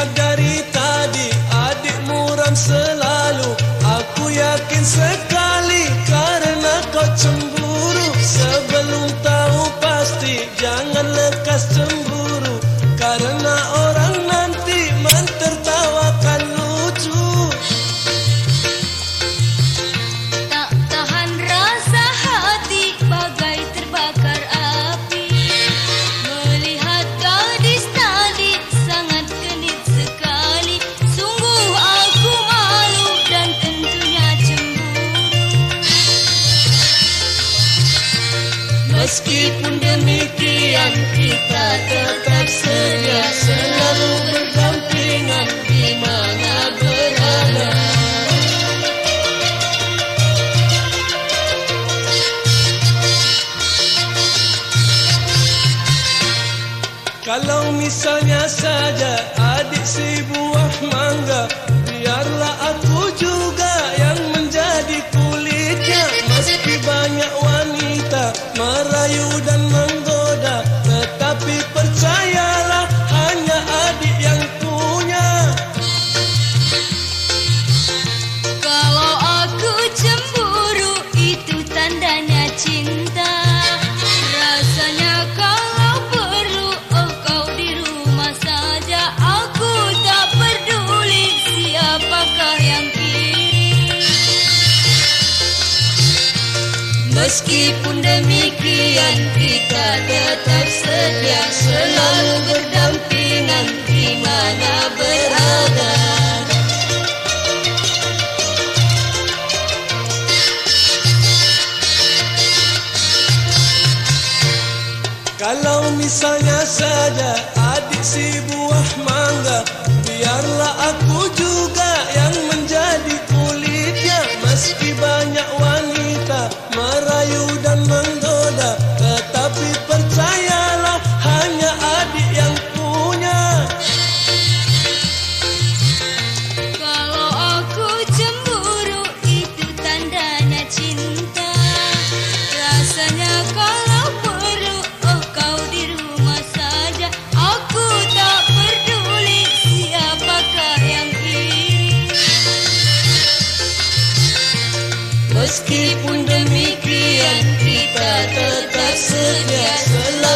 lihat dari tadi adik muram selalu. Aku yakin sekali karena kau cemburu. Sebelum tahu pasti jangan lekas cemburu. Meskipun demikian kita tetap sedia Selalu berdampingan di mana berada. Kalau misalnya saja adik si buah mangga Biarlah aku juga yang menjadi kulitnya. Meski banyak wanita merayu dan menggoda Tetapi Meskipun demikian kita tetap sedia Selalu berdampingan di mana berada. Kalau misalnya saja adik si buah mangga Biarlah aku juga yang Meskipun demikian kita tetap sedia Selalu